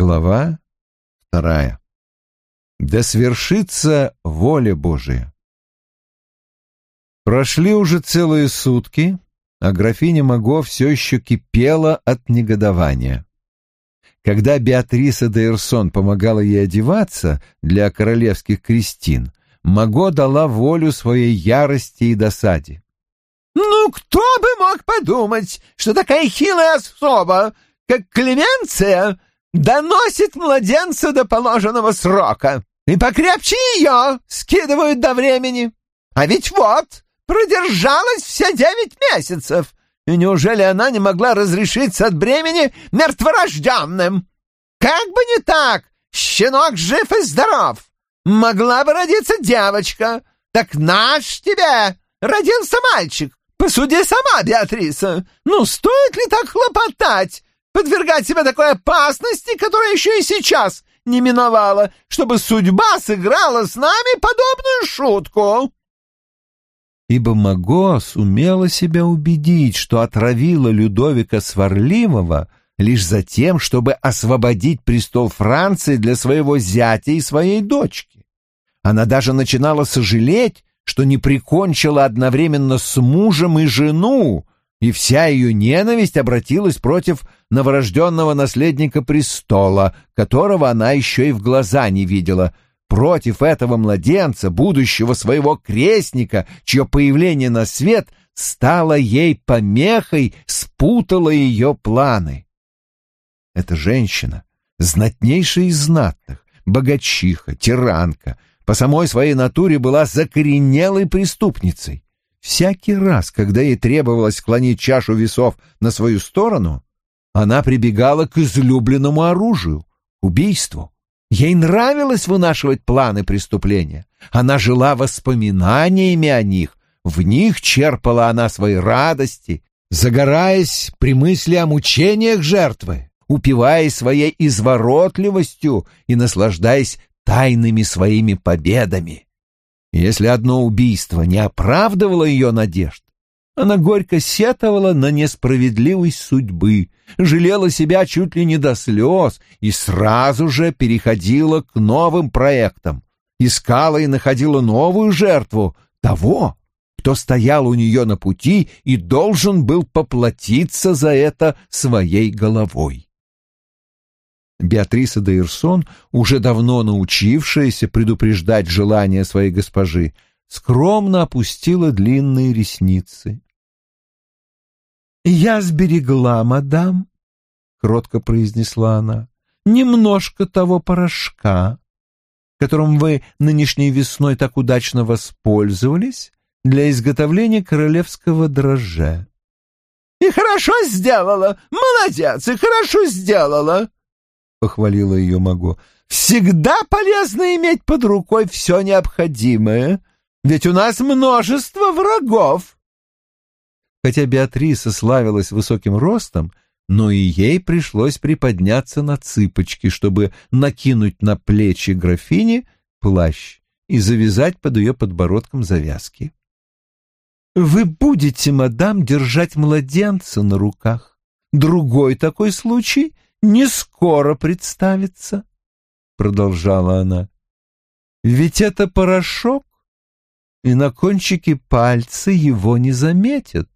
Глава вторая. Да свершится воля Божия. Прошли уже целые сутки, а графиня Маго все еще кипела от негодования. Когда Беатриса де Эрсон помогала ей одеваться для королевских крестин, Маго дала волю своей ярости и досаде. «Ну, кто бы мог подумать, что такая хилая особа, как Клеменция, доносит младенца до положенного срока, и покрепче ее скидывают до времени. А ведь вот, продержалась все девять месяцев, и неужели она не могла разрешиться от бремени мертворожденным? Как бы не так, щенок жив и здоров. Могла бы родиться девочка, так наш тебе родился мальчик. Посуди сама, Беатриса, ну стоит ли так хлопотать, подвергать себя такой опасности, которая еще и сейчас не миновала, чтобы судьба сыграла с нами подобную шутку?» ибо Маго сумела себя убедить, что отравила Людовика Сварливого лишь за тем, чтобы освободить престол Франции для своего зятя и своей дочки. Она даже начинала сожалеть, что не прикончила одновременно с мужем и жену, и вся ее ненависть обратилась против новорожденного наследника престола, которого она еще и в глаза не видела — Против этого младенца, будущего своего крестника, чье появление на свет стало ей помехой, спутало ее планы. Эта женщина, знатнейшая из знатных, богачиха, тиранка, по самой своей натуре была закоренелой преступницей. Всякий раз, когда ей требовалось склонить чашу весов на свою сторону, она прибегала к излюбленному оружию — убийству. Ей нравилось вынашивать планы преступления. Она жила воспоминаниями о них, в них черпала она свои радости, загораясь при мысли о мучениях жертвы, упиваясь своей изворотливостью и наслаждаясь тайными своими победами. Если одно убийство не оправдывало ее надежд, она горько сетовала на несправедливость судьбы, жалела себя чуть ли не до слез и сразу же переходила к новым проектам, искала и находила новую жертву того, кто стоял у нее на пути и должен был поплатиться за это своей головой. Беатриса де Ирсон, уже давно научившаяся предупреждать желания своей госпожи, скромно опустила длинные ресницы. «Я сберегла, мадам», — кротко произнесла она, — «немножко того порошка, которым вы нынешней весной так удачно воспользовались для изготовления королевского дрожжа». «И хорошо сделала! Молодец! И хорошо сделала!» — похвалила ее Маго. «Всегда полезно иметь под рукой все необходимое, ведь у нас множество врагов». Хотя Беатриса славилась высоким ростом, но и ей пришлось приподняться на цыпочки, чтобы накинуть на плечи графини плащ и завязать под ее подбородком завязки. «Вы будете, мадам, держать младенца на руках. Другой такой случай не скоро представится», — продолжала она. «Ведь это порошок, и на кончике пальца его не заметят.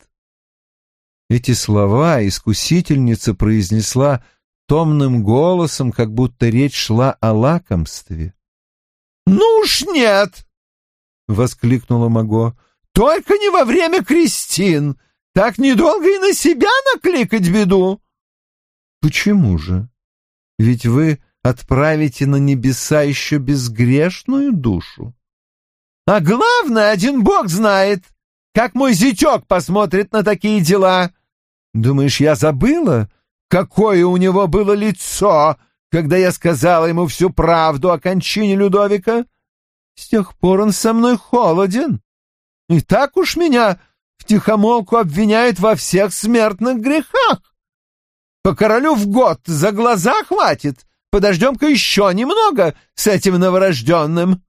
Эти слова искусительница произнесла томным голосом, как будто речь шла о лакомстве. «Ну уж нет!» — воскликнула Маго. «Только не во время крестин! Так недолго и на себя накликать беду!» «Почему же? Ведь вы отправите на небеса еще безгрешную душу». «А главное, один бог знает, как мой зятек посмотрит на такие дела? Думаешь, я забыла, какое у него было лицо, когда я сказала ему всю правду о кончине Людовика? С тех пор он со мной холоден. И так уж меня втихомолку обвиняют во всех смертных грехах. По королю в год за глаза хватит. Подождем-ка еще немного с этим новорожденным.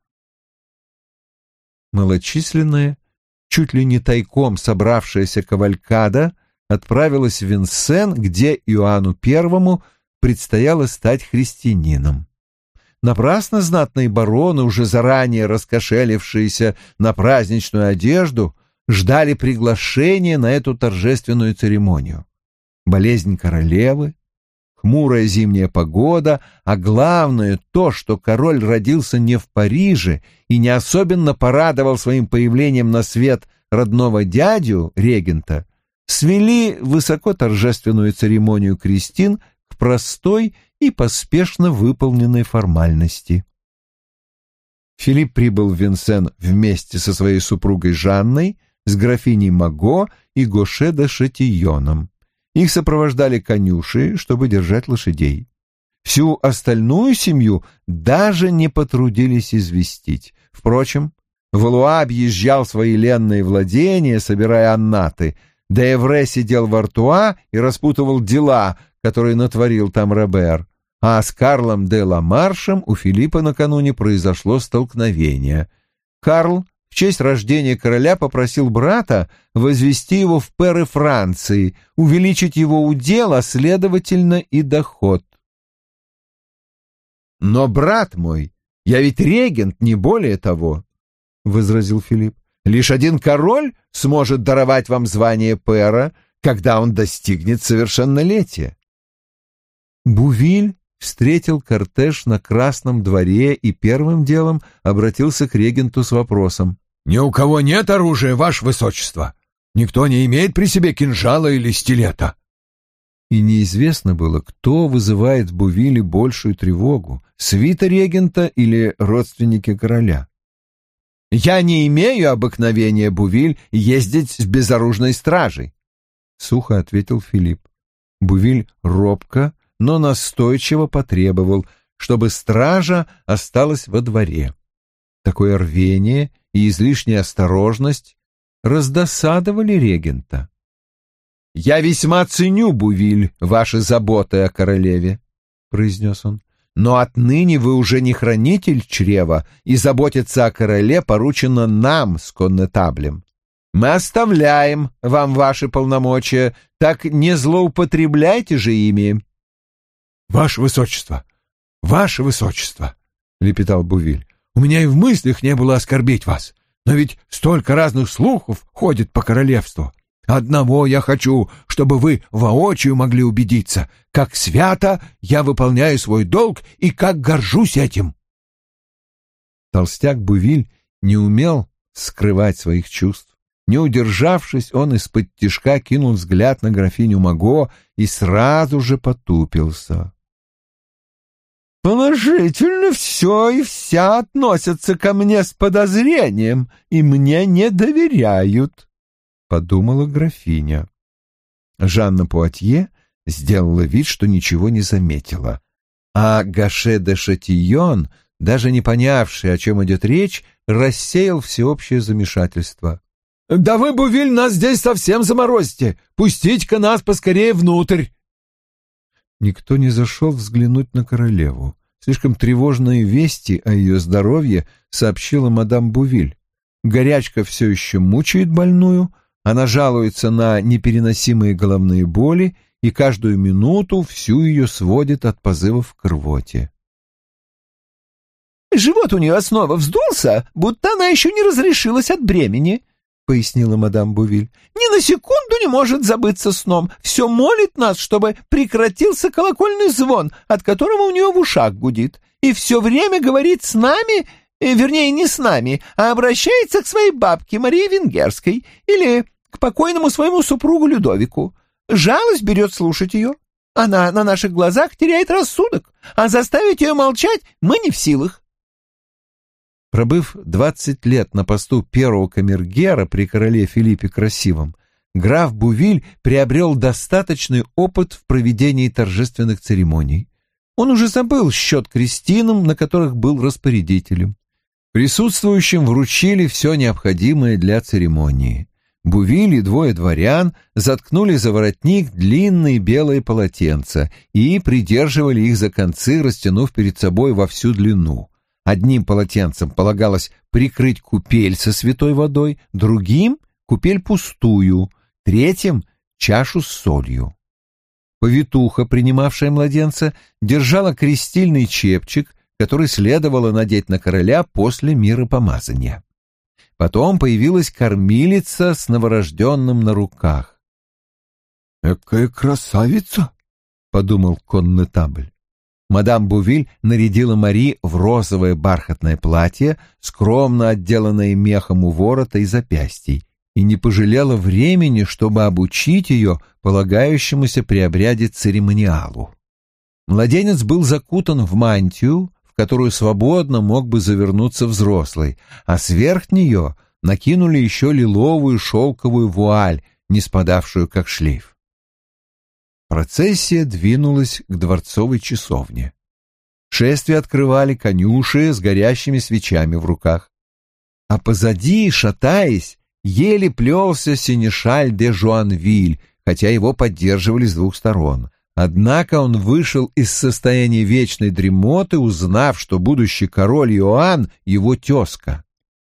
Малочисленные чуть ли не тайком собравшаяся кавалькада отправилась в Винсен, где Иоанну Первому предстояло стать христианином. Напрасно знатные бароны, уже заранее раскошелившиеся на праздничную одежду, ждали приглашения на эту торжественную церемонию. Болезнь королевы, хмурая зимняя погода, а главное то, что король родился не в Париже и не особенно порадовал своим появлением на свет родного дядю, регента, свели высоко торжественную церемонию крестин к простой и поспешно выполненной формальности. Филипп прибыл в Винсен вместе со своей супругой Жанной, с графиней Маго и Гоше де Шатийоном. Их сопровождали конюши, чтобы держать лошадей. Всю остальную семью даже не потрудились известить. Впрочем, Валуа объезжал свои ленные владения, собирая аннаты. Деевре сидел в Артуа и распутывал дела, которые натворил там Робер. А с Карлом де Ламаршем у Филиппа накануне произошло столкновение. Карл честь рождения короля попросил брата возвести его в перы Франции, увеличить его удел, а следовательно и доход. «Но, брат мой, я ведь регент, не более того», — возразил Филипп. «Лишь один король сможет даровать вам звание пера, когда он достигнет совершеннолетия». Бувиль встретил кортеж на Красном дворе и первым делом обратился к регенту с вопросом. «Ни у кого нет оружия, ваше высочество. Никто не имеет при себе кинжала или стилета». И неизвестно было, кто вызывает в Бувиле большую тревогу — свита регента или родственники короля. «Я не имею обыкновения, Бувиль, ездить с безоружной стражей», — сухо ответил Филипп. Бувиль робко, но настойчиво потребовал, чтобы стража осталась во дворе. Такое рвение и излишняя осторожность раздосадовали регента. «Я весьма ценю, Бувиль, ваши заботы о королеве», — произнес он. «Но отныне вы уже не хранитель чрева, и заботиться о короле поручено нам с коннетаблем. Мы оставляем вам ваши полномочия, так не злоупотребляйте же ими». «Ваше высочество! Ваше высочество!» — лепетал Бувиль. У меня и в мыслях не было оскорбить вас. Но ведь столько разных слухов ходит по королевству. Одного я хочу, чтобы вы воочию могли убедиться, как свято я выполняю свой долг и как горжусь этим. Толстяк Бувиль не умел скрывать своих чувств. Не удержавшись, он из-под тишка кинул взгляд на графиню Маго и сразу же потупился. Положительно все и вся относятся ко мне с подозрением и мне не доверяют, — подумала графиня. Жанна Пуатье сделала вид, что ничего не заметила, а Гаше де Шатион, даже не понявший, о чем идет речь, рассеял всеобщее замешательство. «Да вы, Бувиль, нас здесь совсем заморозите! Пустите-ка нас поскорее внутрь!» Никто не зашел взглянуть на королеву. Слишком тревожные вести о ее здоровье сообщила мадам Бувиль. Горячка все еще мучает больную, она жалуется на непереносимые головные боли и каждую минуту всю ее сводит от позывов к рвоте. «Живот у нее снова вздулся, будто она еще не разрешилась от бремени», — пояснила мадам Бувиль. «Ни на секунду не может забыться сном. Все молит нас, чтобы прекратился колокольный звон, от которого у нее в ушах гудит. И все время говорит с нами, э, вернее, не с нами, а обращается к своей бабке Марии Венгерской или к покойному своему супругу Людовику. Жалость берет слушать ее. Она на наших глазах теряет рассудок, а заставить ее молчать мы не в силах. Пробыв двадцать лет на посту первого камергера при короле Филиппе Красивом, граф Бувиль приобрел достаточный опыт в проведении торжественных церемоний. Он уже забыл счет крестинам, на которых был распорядителем. Присутствующим вручили все необходимое для церемонии. Бувиль и двое дворян заткнули за воротник длинные белые полотенца и придерживали их за концы, растянув перед собой во всю длину. Одним полотенцем полагалось прикрыть купель со святой водой, другим — купель пустую, третьим — чашу с солью. Повитуха, принимавшая младенца, держала крестильный чепчик, который следовало надеть на короля после миропомазания. Потом появилась кормилица с новорожденным на руках. «Экая красавица!» — подумал коннетабль. Мадам Бувиль нарядила Мари в розовое бархатное платье, скромно отделанное мехом у ворота и запястий, и не пожалела времени, чтобы обучить ее полагающемуся при обряде церемониалу. Младенец был закутан в мантию, в которую свободно мог бы завернуться взрослый, а сверх нее накинули еще лиловую шелковую вуаль, не спадавшую как шлейф. Процессия двинулась к дворцовой часовне. Шествие открывали конюши с горящими свечами в руках. А позади, шатаясь, еле плелся синешаль де Жуанвиль, хотя его поддерживали с двух сторон. Однако он вышел из состояния вечной дремоты, узнав, что будущий король Иоанн — его тезка.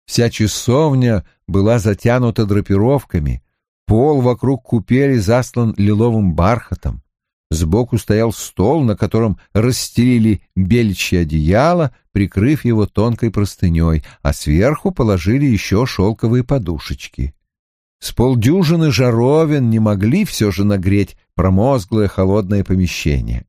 Вся часовня была затянута драпировками, Пол вокруг купели заслан лиловым бархатом. Сбоку стоял стол, на котором расстелили бельчье одеяло, прикрыв его тонкой простыней, а сверху положили еще шелковые подушечки. С полдюжины жаровин не могли все же нагреть промозглое холодное помещение.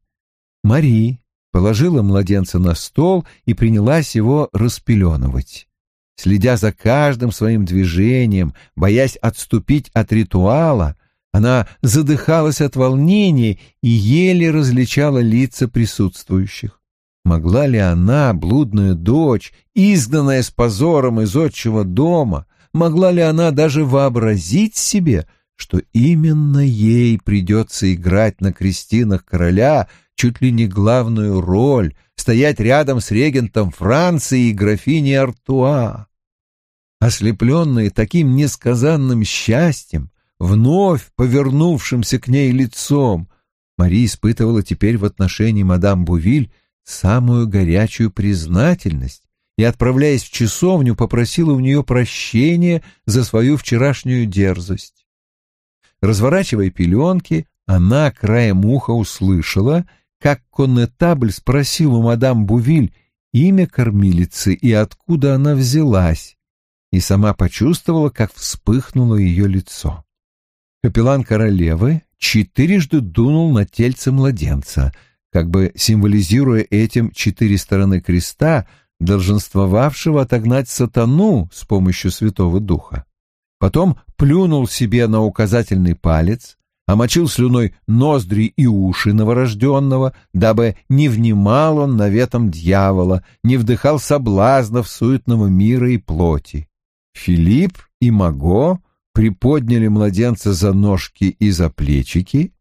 Мари положила младенца на стол и принялась его распеленывать. Следя за каждым своим движением, боясь отступить от ритуала, она задыхалась от волнения и еле различала лица присутствующих. Могла ли она, блудная дочь, изгнанная с позором из отчего дома, могла ли она даже вообразить себе, что именно ей придется играть на крестинах короля чуть ли не главную роль, стоять рядом с регентом Франции и графиней Артуа. Ослепленные таким несказанным счастьем, вновь повернувшимся к ней лицом, Мари испытывала теперь в отношении мадам Бувиль самую горячую признательность и, отправляясь в часовню, попросила у нее прощения за свою вчерашнюю дерзость. Разворачивая пеленки, она краем уха услышала — как коннетабль спросил у мадам Бувиль имя кормилицы и откуда она взялась, и сама почувствовала, как вспыхнуло ее лицо. Капеллан королевы четырежды дунул на тельце младенца, как бы символизируя этим четыре стороны креста, долженствовавшего отогнать сатану с помощью Святого Духа. Потом плюнул себе на указательный палец, омочил слюной ноздри и уши новорожденного, дабы не внимал он наветом дьявола, не вдыхал соблазнов суетного мира и плоти. Филипп и Маго приподняли младенца за ножки и за плечики.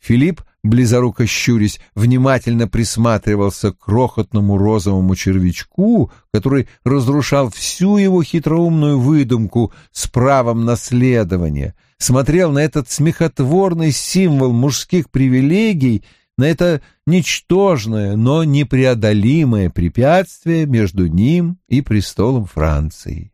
Филипп, близоруко щурясь, внимательно присматривался к крохотному розовому червячку, который разрушал всю его хитроумную выдумку с правом наследования — смотрел на этот смехотворный символ мужских привилегий, на это ничтожное, но непреодолимое препятствие между ним и престолом Франции.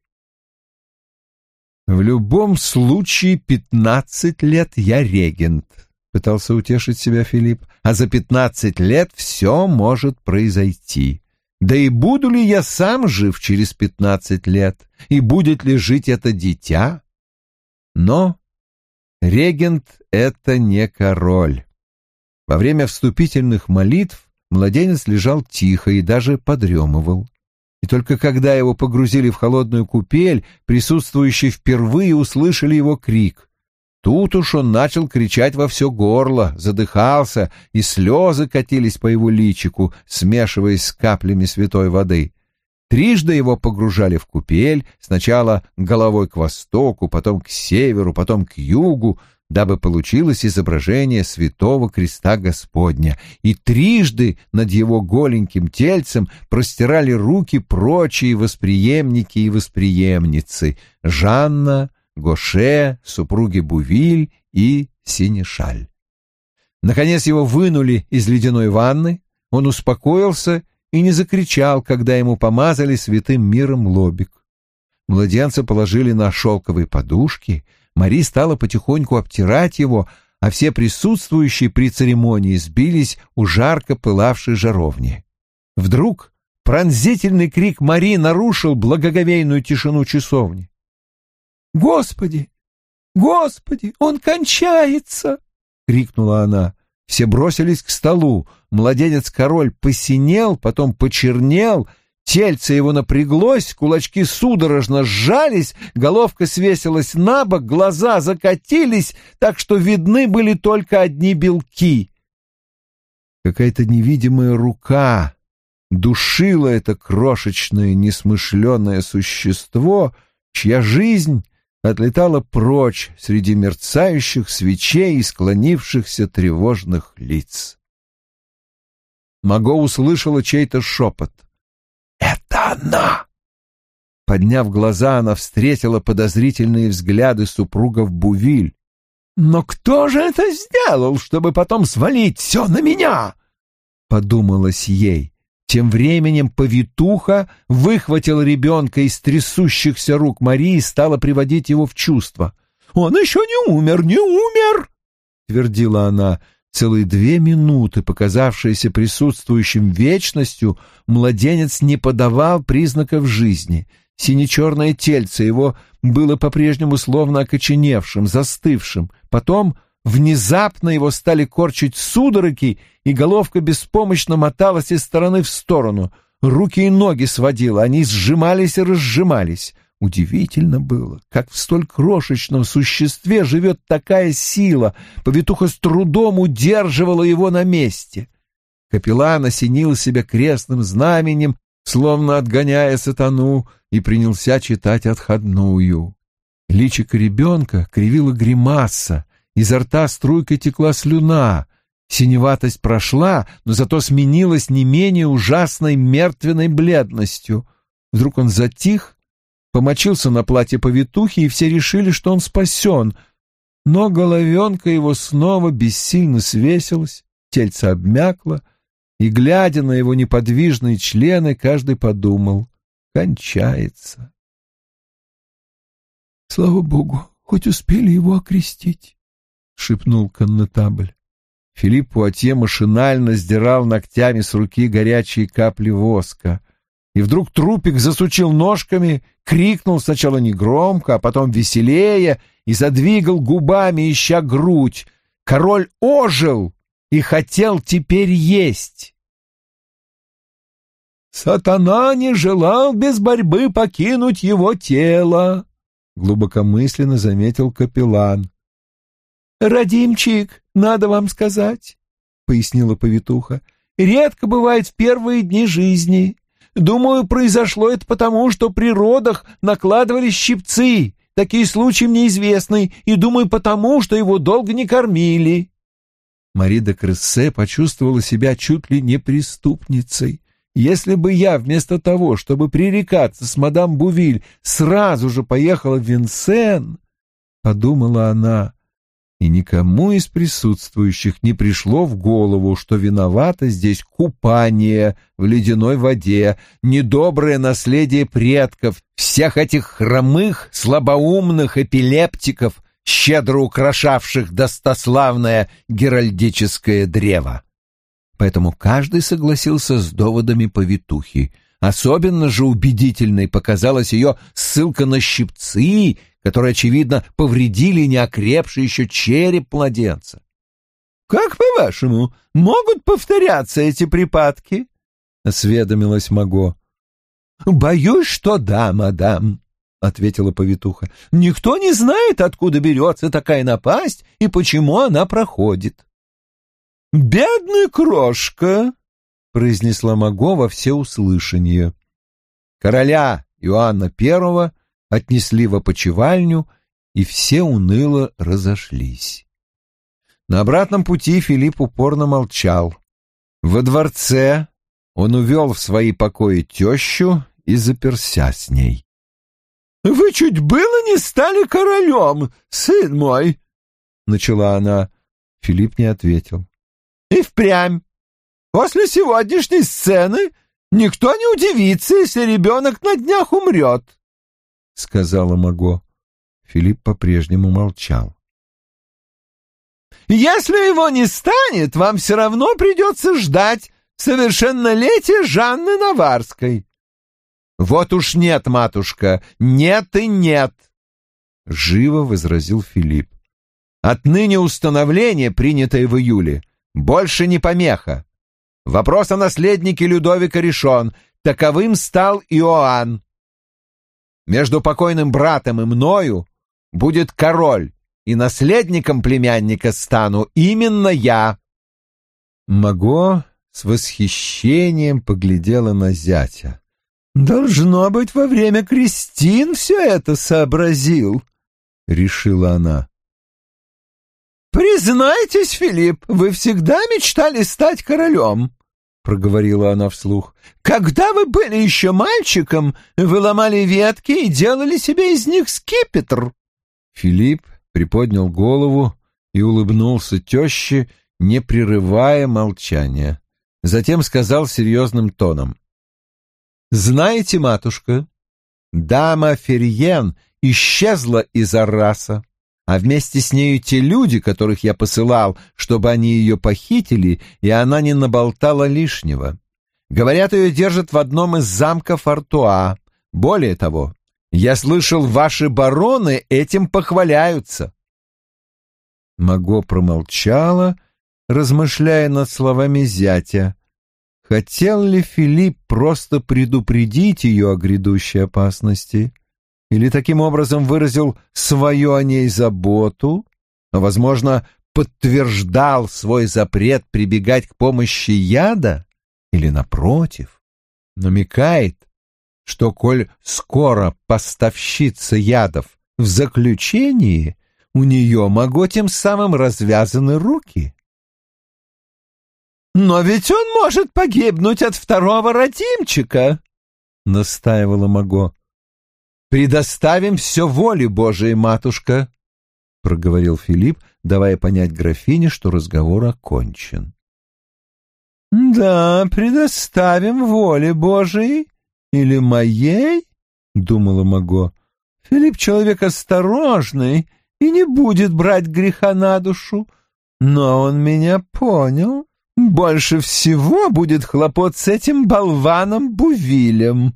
«В любом случае пятнадцать лет я регент», — пытался утешить себя Филипп, «а за пятнадцать лет все может произойти». Да и буду ли я сам жив через пятнадцать лет, и будет ли жить это дитя? Но Регент — это не король. Во время вступительных молитв младенец лежал тихо и даже подремывал. И только когда его погрузили в холодную купель, присутствующие впервые услышали его крик. Тут уж он начал кричать во все горло, задыхался, и слезы катились по его личику, смешиваясь с каплями святой воды. Трижды его погружали в купель, сначала головой к востоку, потом к северу, потом к югу, дабы получилось изображение святого креста Господня, и трижды над его голеньким тельцем простирали руки прочие восприемники и восприемницы — Жанна, Гоше, супруги Бувиль и Синешаль. Наконец его вынули из ледяной ванны, он успокоился и не закричал, когда ему помазали святым миром лобик. Младенца положили на шелковые подушки, Мари стала потихоньку обтирать его, а все присутствующие при церемонии сбились у жарко пылавшей жаровни. Вдруг пронзительный крик Мари нарушил благоговейную тишину часовни. «Господи! Господи! Он кончается!» — крикнула она. Все бросились к столу. Младенец-король посинел, потом почернел, тельце его напряглось, кулачки судорожно сжались, головка свесилась на бок, глаза закатились, так что видны были только одни белки. Какая-то невидимая рука душила это крошечное несмышленое существо, чья жизнь отлетала прочь среди мерцающих свечей и склонившихся тревожных лиц. Маго услышала чей-то шепот. «Это она!» Подняв глаза, она встретила подозрительные взгляды супругов Бувиль. «Но кто же это сделал, чтобы потом свалить все на меня?» — подумалось ей. Тем временем повитуха выхватила ребенка из трясущихся рук Марии и стала приводить его в чувство. «Он еще не умер, не умер!» — твердила она. Целые две минуты, показавшиеся присутствующим вечностью, младенец не подавал признаков жизни. Сине-черное тельце его было по-прежнему словно окоченевшим, застывшим. Потом Внезапно его стали корчить судороги, и головка беспомощно моталась из стороны в сторону. Руки и ноги сводила, они сжимались и разжимались. Удивительно было, как в столь крошечном существе живет такая сила. Повитуха с трудом удерживала его на месте. Капеллан осенил себя крестным знаменем, словно отгоняя сатану, и принялся читать отходную. Личико ребенка кривила гримаса, Изо рта струйкой текла слюна. Синеватость прошла, но зато сменилась не менее ужасной мертвенной бледностью. Вдруг он затих, помочился на платье повитухи, и все решили, что он спасен. Но головенка его снова бессильно свесилась, тельце обмякло, и, глядя на его неподвижные члены, каждый подумал — кончается. Слава богу, хоть успели его окрестить. — шепнул коннетабль. Филипп Пуатье машинально сдирал ногтями с руки горячие капли воска. И вдруг трупик засучил ножками, крикнул сначала негромко, а потом веселее и задвигал губами, ища грудь. Король ожил и хотел теперь есть. «Сатана не желал без борьбы покинуть его тело», — глубокомысленно заметил капеллан. «Радимчик, надо вам сказать», — пояснила повитуха, — «редко бывает в первые дни жизни. Думаю, произошло это потому, что при родах накладывались щипцы. Такие случаи мне известны, и думаю, потому, что его долго не кормили». Мари де Крессе почувствовала себя чуть ли не преступницей. Если бы я вместо того, чтобы пререкаться с мадам Бувиль, сразу же поехала в Винсен, — подумала она, и никому из присутствующих не пришло в голову, что виновато здесь купание в ледяной воде, недоброе наследие предков, всех этих хромых, слабоумных эпилептиков, щедро украшавших достославное геральдическое древо. Поэтому каждый согласился с доводами повитухи. Особенно же убедительной показалась ее ссылка на щипцы, которые, очевидно, повредили неокрепший еще череп младенца. «Как, по-вашему, могут повторяться эти припадки?» — осведомилась Маго. «Боюсь, что да, мадам», — ответила повитуха. «Никто не знает, откуда берется такая напасть и почему она проходит». «Бедная крошка!» — произнесла Маго во всеуслышание. Короля Иоанна Первого отнесли в опочивальню, и все уныло разошлись. На обратном пути Филипп упорно молчал. Во дворце он увел в свои покои тещу и заперся с ней. — Вы чуть было не стали королем, сын мой! — начала она. Филипп не ответил. — И впрямь. После сегодняшней сцены никто не удивится, если ребенок на днях умрет. — сказала Маго. Филипп по-прежнему молчал. Если его не станет, вам все равно придется ждать совершеннолетия Жанны Наварской. Вот уж нет, матушка, нет и нет, — живо возразил Филипп. Отныне установление, принятое в июле, больше не помеха. Вопрос о наследнике Людовика решен, таковым стал Иоанн. Между покойным братом и мною будет король, и наследником племянника стану именно я. Маго с восхищением поглядела на зятя. «Должно быть, во время крестин все это сообразил», — решила она. «Признайтесь, Филипп, вы всегда мечтали стать королем», — проговорила она вслух. «Когда вы были еще мальчиком, вы ломали ветки и делали себе из них скипетр». Филипп приподнял голову и улыбнулся теще, не прерывая молчания. Затем сказал серьезным тоном. «Знаете, матушка, дама Ферьен исчезла из Арраса, а вместе с нею те люди, которых я посылал, чтобы они ее похитили, и она не наболтала лишнего. Говорят, ее держат в одном из замков Артуа. Более того, я слышал, ваши бароны этим похваляются. Маго промолчала, размышляя над словами зятя. Хотел ли Филипп просто предупредить ее о грядущей опасности? Или таким образом выразил свою о ней заботу? А, возможно, подтверждал свой запрет прибегать к помощи яда? Или, напротив, намекает, что, коль скоро поставщица ядов в заключении, у нее могу тем самым развязаны руки. «Но ведь он может погибнуть от второго родимчика», — настаивала Маго. «Предоставим все воле Божией, матушка», — проговорил Филипп, давая понять графине, что разговор окончен. «Да, предоставим воле Божией или моей?» — думала Маго. «Филипп человек осторожный и не будет брать греха на душу, но он меня понял. Больше всего будет хлопот с этим болваном Бувилем».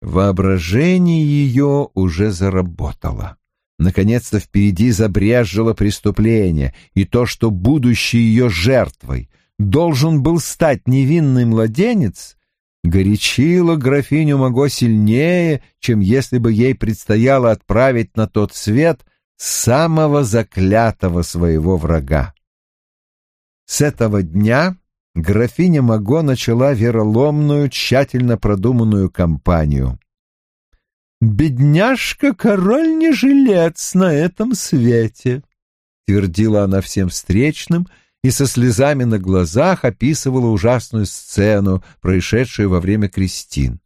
Воображение ее уже заработало. Наконец-то впереди забрезжило преступление, и то, что будущей ее жертвой должен был стать невинный младенец, горячило графиню Маго сильнее, чем если бы ей предстояло отправить на тот свет самого заклятого своего врага. С этого дня графиня Маго начала вероломную, тщательно продуманную кампанию. «Бедняжка-король не жилец на этом свете», — твердила она всем встречным и со слезами на глазах описывала ужасную сцену, происшедшую во время крестин.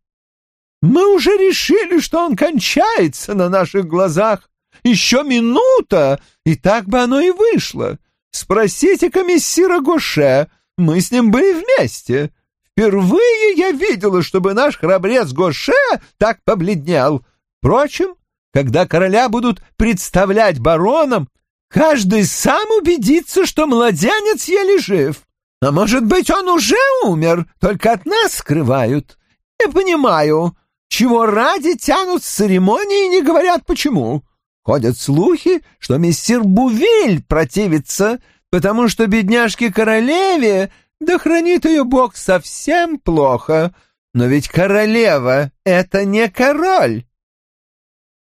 «Мы уже решили, что он кончается на наших глазах. Еще минута, и так бы оно и вышло. Спросите комиссира Гоше, мы с ним были вместе. Впервые я видела, чтобы наш храбрец Гоше так побледнел. Впрочем, когда короля будут представлять бароном, каждый сам убедится, что младенец еле жив. А может быть, он уже умер, только от нас скрывают. Не понимаю, чего ради тянут с церемонии и не говорят почему. Ходят слухи, что мессир Бувиль противится, потому что бедняжке-королеве, да хранит ее бог, совсем плохо. Но ведь королева — это не король.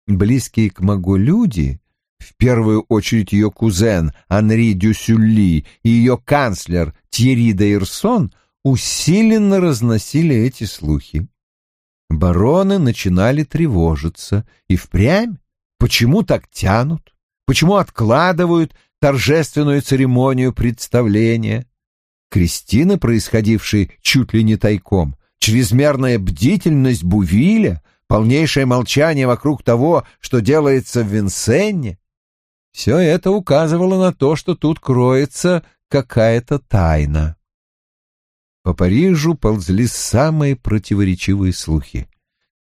Близкие к Магу люди, в первую очередь ее кузен Анри Дюсюлли и ее канцлер Тьерри де Ирсон, усиленно разносили эти слухи. Бароны начинали тревожиться, и впрямь Почему так тянут? Почему откладывают торжественную церемонию представления? Кристины, происходившие чуть ли не тайком, чрезмерная бдительность Бувиля, полнейшее молчание вокруг того, что делается в Винсенне, все это указывало на то, что тут кроется какая-то тайна. По Парижу ползли самые противоречивые слухи.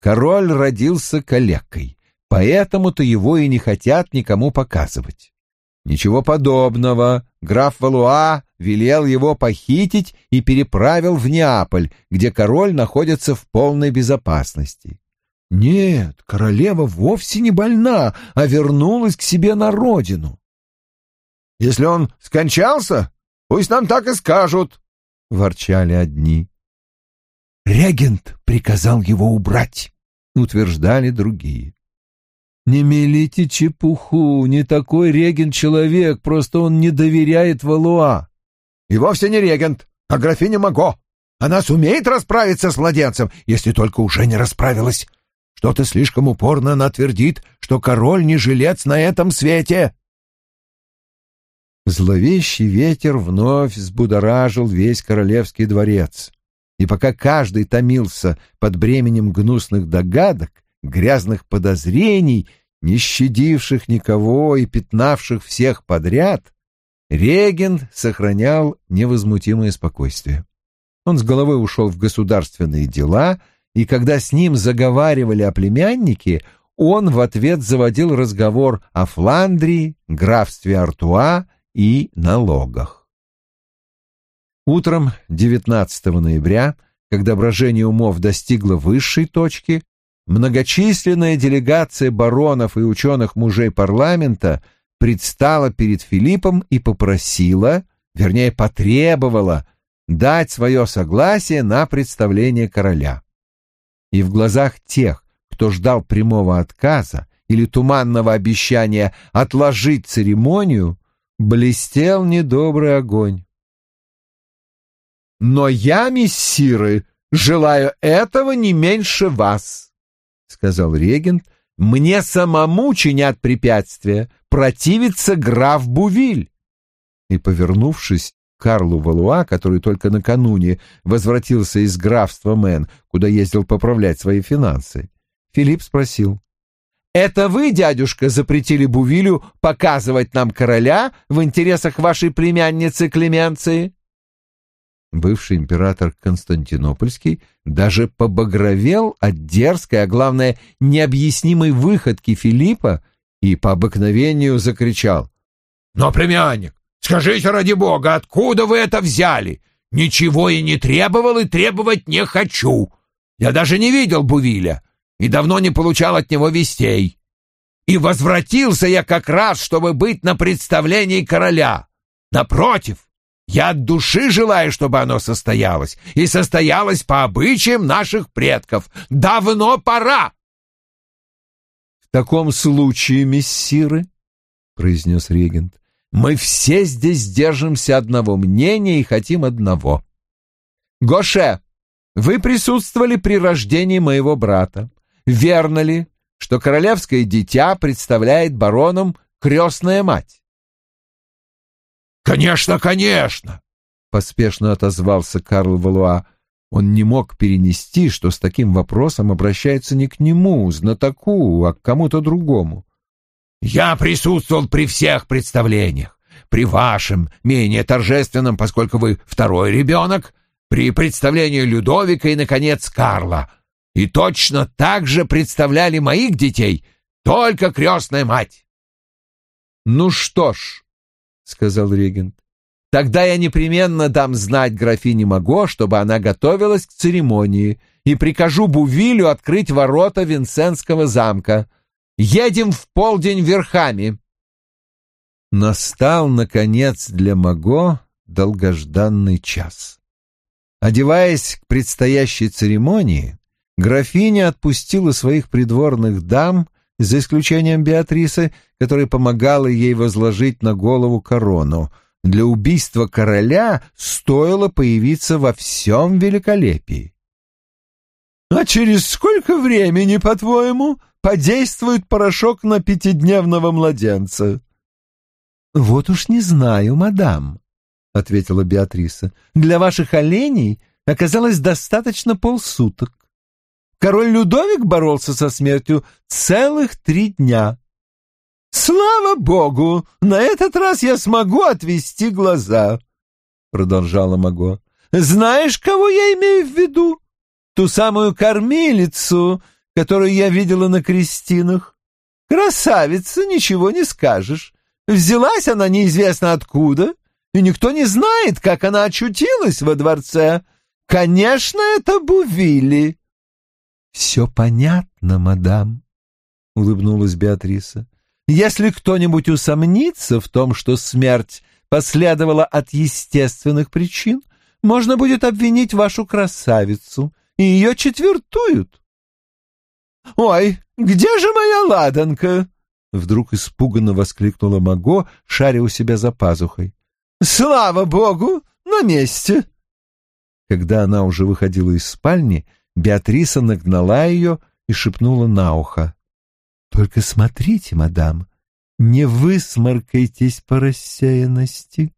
Король родился калекой, Поэтому-то его и не хотят никому показывать. Ничего подобного. Граф Валуа велел его похитить и переправил в Неаполь, где король находится в полной безопасности. Нет, королева вовсе не больна, а вернулась к себе на родину. Если он скончался, пусть нам так и скажут, — ворчали одни. Регент приказал его убрать, — утверждали другие. «Не мелите чепуху, не такой регент человек, просто он не доверяет Валуа». «И вовсе не регент, а графиня Маго. Она сумеет расправиться с младенцем, если только уже не расправилась. Что-то слишком упорно она твердит, что король не жилец на этом свете». Зловещий ветер вновь взбудоражил весь королевский дворец. И пока каждый томился под бременем гнусных догадок, грязных подозрений, не щадивших никого и пятнавших всех подряд, регент сохранял невозмутимое спокойствие. Он с головой ушел в государственные дела, и когда с ним заговаривали о племяннике, он в ответ заводил разговор о Фландрии, графстве Артуа и налогах. Утром 19 ноября, когда брожение умов достигло высшей точки, многочисленная делегация баронов и ученых-мужей парламента предстала перед Филиппом и попросила, вернее, потребовала дать свое согласие на представление короля. И в глазах тех, кто ждал прямого отказа или туманного обещания отложить церемонию, блестел недобрый огонь. «Но я, мессиры, желаю этого не меньше вас», сказал регент, — «мне самому чинят препятствия, противится граф Бувиль». И, повернувшись Карлу Валуа, который только накануне возвратился из графства Мэн, куда ездил поправлять свои финансы, Филипп спросил, «Это вы, дядюшка, запретили Бувилю показывать нам короля в интересах вашей племянницы Клеменции?» Бывший император Константинопольский даже побагровел от дерзкой, а главное, необъяснимой выходки Филиппа и по обыкновению закричал. «Но, племянник, скажите ради бога, откуда вы это взяли? Ничего и не требовал, и требовать не хочу. Я даже не видел Бувиля и давно не получал от него вестей. И возвратился я как раз, чтобы быть на представлении короля. Напротив, я от души желаю, чтобы оно состоялось, и состоялось по обычаям наших предков. Давно пора!» «В таком случае, мессиры, — произнес регент, — мы все здесь держимся одного мнения и хотим одного. Гоше, вы присутствовали при рождении моего брата. Верно ли, что королевское дитя представляет баронам крестная мать? «Конечно, конечно!» — поспешно отозвался Карл Валуа. Он не мог перенести, что с таким вопросом обращаются не к нему, знатоку, а к кому-то другому. «Я присутствовал при всех представлениях. При вашем, менее торжественном, поскольку вы второй ребенок, при представлении Людовика и, наконец, Карла. И точно так же представляли моих детей, только крестная мать». «Ну что ж», — сказал регент. «Тогда я непременно дам знать графине Маго, чтобы она готовилась к церемонии, и прикажу Бувилю открыть ворота Винсентского замка. Едем в полдень верхами». Настал, наконец, для Маго долгожданный час. Одеваясь к предстоящей церемонии, графиня отпустила своих придворных дам за исключением Беатрисы, которая помогала ей возложить на голову корону. Для убийства короля стоило появиться во всем великолепии. «А через сколько времени, по-твоему, подействует порошок на пятидневного младенца?» «Вот уж не знаю, мадам», — ответила Беатриса. «Для ваших оленей оказалось достаточно полсуток. Король Людовик боролся со смертью целых три дня. «Слава богу! На этот раз я смогу отвести глаза!» — продолжала Маго. «Знаешь, кого я имею в виду? Ту самую кормилицу, которую я видела на крестинах. Красавица, ничего не скажешь. Взялась она неизвестно откуда, и никто не знает, как она очутилась во дворце. Конечно, это Бувили. Все понятно, мадам, — улыбнулась Беатриса. Если кто-нибудь усомнится в том, что смерть последовала от естественных причин, можно будет обвинить вашу красавицу, и ее четвертуют. «Ой, где же моя ладанка?» Вдруг испуганно воскликнула Маго, шаря у себя за пазухой. «Слава богу, на месте!» Когда она уже выходила из спальни, Беатриса нагнала ее и шепнула на ухо. «Только смотрите, мадам, не высморкайтесь по рассеянности».